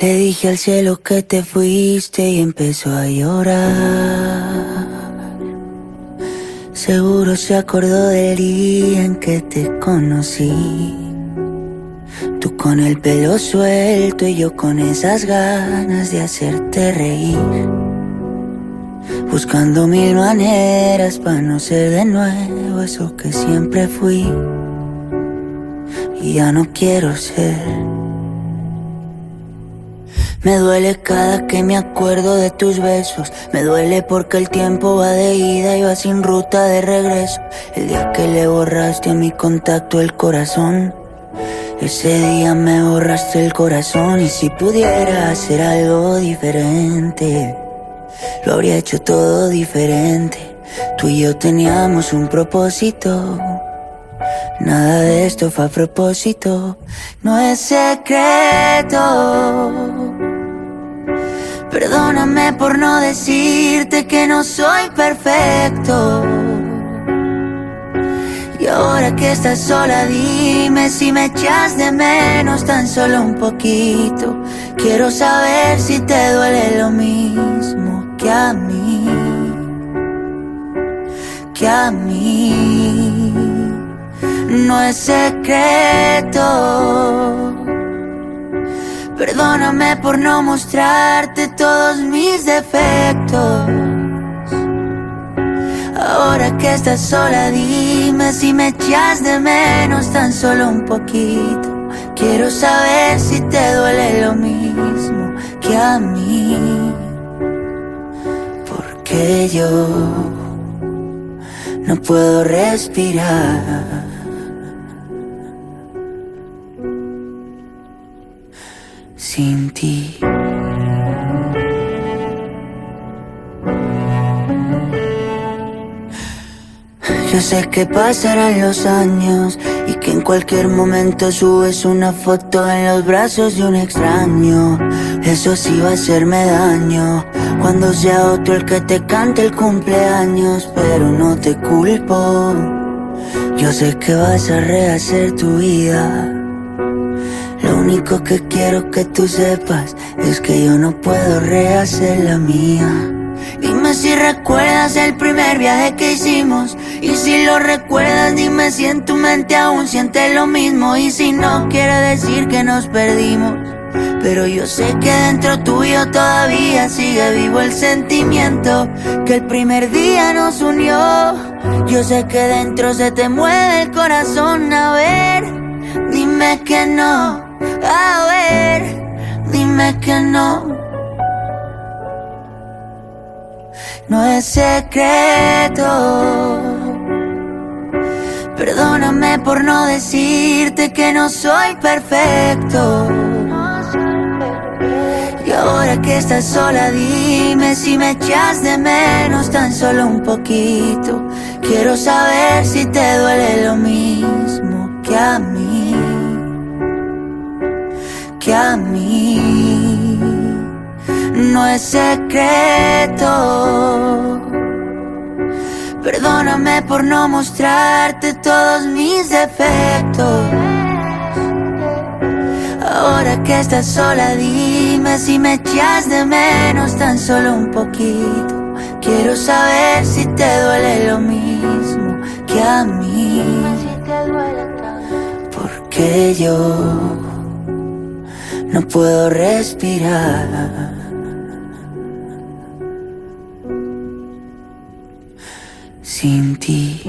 Le dije al cielo que te fuiste y empezó a llorar. Seguro se acordó del día en que te conocí. Tú con el pelo suelto y yo con esas ganas de hacerte reír. Buscando mil maneras para no ser de nuevo eso que siempre fui. Y ya no quiero ser. Me duele cada que me acuerdo de tus besos. Me duele porque el tiempo va de ida y va sin ruta de regreso. El día que le borraste a mi contacto el corazón. Ese día me borraste el corazón y si pudiera hacer algo diferente, lo habría hecho todo diferente. Tú y yo teníamos un propósito. Nada de esto fue a propósito, no es secreto. Perdóname por no decirte que no soy perfecto. Y ahora que estás sola, dime si me echas de menos tan solo un poquito. Quiero saber si te duele lo mismo que a mí. Que a mí. No es secreto Perdóname por no mostrarte todos mis defectos. Ahora que estás sola, dime si me echas de menos tan solo un poquito. Quiero saber si te duele lo mismo que a mí. Porque yo no puedo respirar sin ti. Yo sé que pasarán los años y que en cualquier momento subes una foto en los brazos de un extraño. Eso sí va a hacerme daño cuando sea otro el que te cante el cumpleaños, pero no te culpo. Yo sé que vas a rehacer tu vida único que quiero que tú sepas es que yo no puedo rehacer la mía. Dime si recuerdas el primer viaje que hicimos. Y si lo recuerdas, dime si en tu mente aún sientes lo mismo. Y si no, quiere decir que nos perdimos. Pero yo sé que dentro tuyo todavía sigue vivo el sentimiento que el primer día nos unió. Yo sé que dentro se te mueve el corazón. A ver, dime que no. A ver, dime que no. No es secreto. Perdóname por no decirte que no soy perfecto. Y ahora que estás sola, dime si me echas de menos tan solo un poquito. Quiero saber si te duele lo mismo que a mí a mí no es secreto. Perdóname por no mostrarte todos mis defectos. Ahora que estás sola, dime si me echas de menos tan solo un poquito. Quiero saber si te duele lo mismo que a mí. Porque yo no puedo respirar. Sin ti.